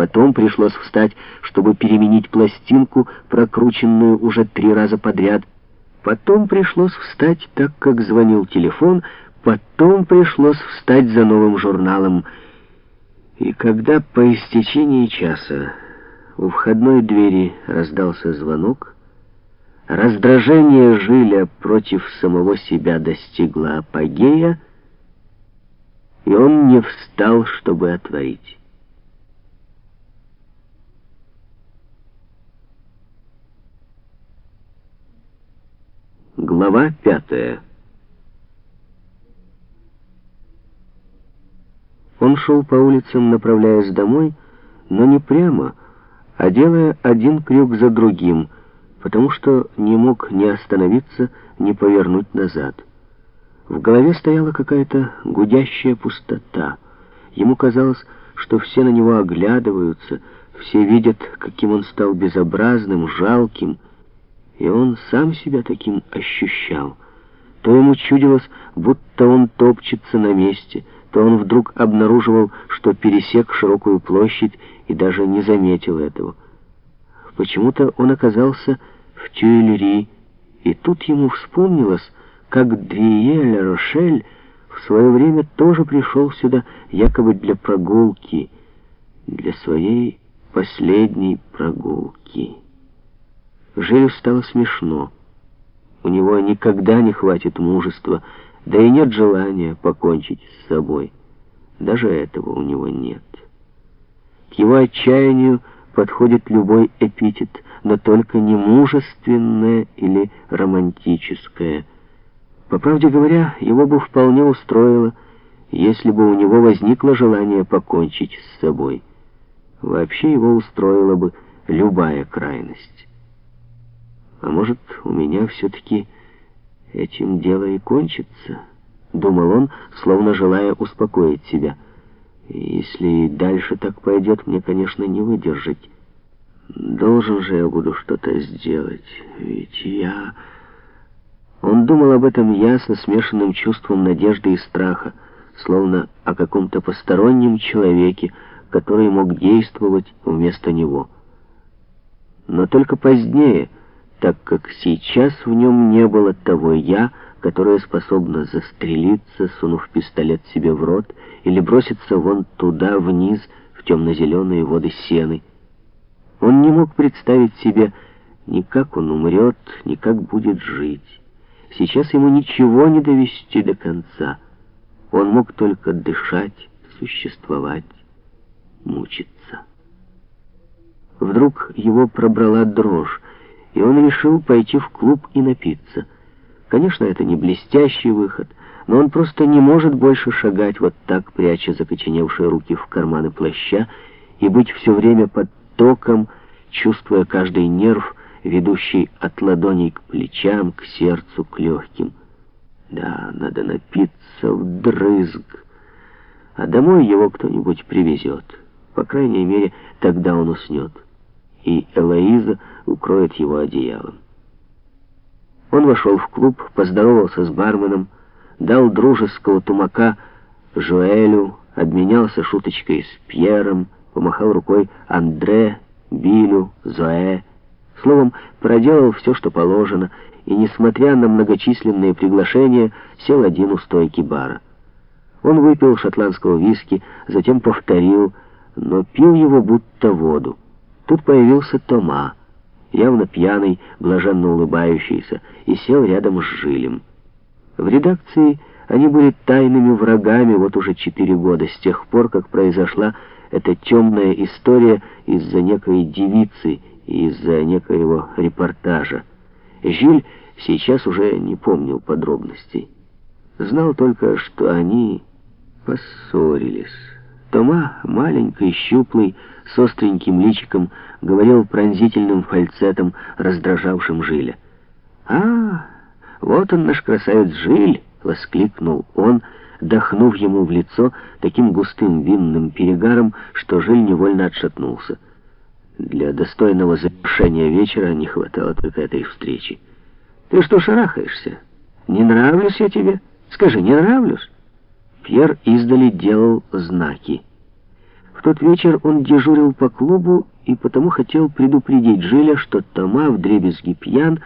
Потом пришлось встать, чтобы переменить пластинку, прокрученную уже три раза подряд. Потом пришлось встать, так как звонил телефон. Потом пришлось встать за новым журналом. И когда по истечении часа у входной двери раздался звонок, раздражение Жиля против самого себя достигло апогея, и он не встал, чтобы отворить. Глава пятая Он шел по улицам, направляясь домой, но не прямо, а делая один крюк за другим, потому что не мог ни остановиться, ни повернуть назад. В голове стояла какая-то гудящая пустота. Ему казалось, что все на него оглядываются, все видят, каким он стал безобразным, жалким, и он сам себя таким ощущал. То ему чудилось, будто он топчется на месте, то он вдруг обнаруживал, что пересек широкую площадь и даже не заметил этого. Почему-то он оказался в Тюильри, и тут ему вспомнилось, как Дрие-Ля-Рошель в свое время тоже пришел сюда якобы для прогулки, для своей последней прогулки. Жилю стало смешно. У него никогда не хватит мужества, да и нет желания покончить с собой. Даже этого у него нет. К его отчаянию подходит любой эпитет, но только не мужественное или романтическое. По правде говоря, его бы вполне устроило, если бы у него возникло желание покончить с собой. Вообще его устроила бы любая крайность. А может, у меня все-таки этим дело и кончится, думал он, словно желая успокоить себя. Если и дальше так пойдет, мне, конечно, не выдержать. Должен же я буду что-то сделать, ведь я... Он думал об этом ясно, смешанным чувством надежды и страха, словно о каком-то постороннем человеке, который мог действовать вместо него. Но только позднее так как сейчас в нем не было того «я», которое способно застрелиться, сунув пистолет себе в рот, или броситься вон туда, вниз, в темно-зеленые воды сены. Он не мог представить себе ни как он умрет, ни как будет жить. Сейчас ему ничего не довести до конца. Он мог только дышать, существовать, мучиться. Вдруг его пробрала дрожь, и он решил пойти в клуб и напиться. Конечно, это не блестящий выход, но он просто не может больше шагать вот так, пряча закоченевшие руки в карманы плаща, и быть все время под током, чувствуя каждый нерв, ведущий от ладоней к плечам, к сердцу, к легким. Да, надо напиться вдрызг, а домой его кто-нибудь привезет. По крайней мере, тогда он уснет и Элоиза укроет его одеялом. Он вошел в клуб, поздоровался с барменом, дал дружеского тумака Жуэлю, обменялся шуточкой с Пьером, помахал рукой Андре, Билю, Зоэ. Словом, проделал все, что положено, и, несмотря на многочисленные приглашения, сел один у стойки бара. Он выпил шотландского виски, затем повторил, но пил его будто воду. Тут появился Тома, явно пьяный, блаженно улыбающийся, и сел рядом с Жилем. В редакции они были тайными врагами вот уже четыре года, с тех пор, как произошла эта темная история из-за некой девицы и из-за некоего репортажа. Жиль сейчас уже не помнил подробностей. Знал только, что они поссорились. Тома, маленький, щуплый, с остреньким личиком, говорил пронзительным фальцетом, раздражавшим Жиля. «А, вот он, наш красавец Жиль!» — воскликнул он, дохнув ему в лицо таким густым винным перегаром, что Жиль невольно отшатнулся. Для достойного завершения вечера не хватало только этой встречи. «Ты что шарахаешься? Не нравлюсь я тебе? Скажи, не нравлюсь?» Пьер издали делал знаки. В тот вечер он дежурил по клубу и потому хотел предупредить Жиля, что Тома вдребезги пьян,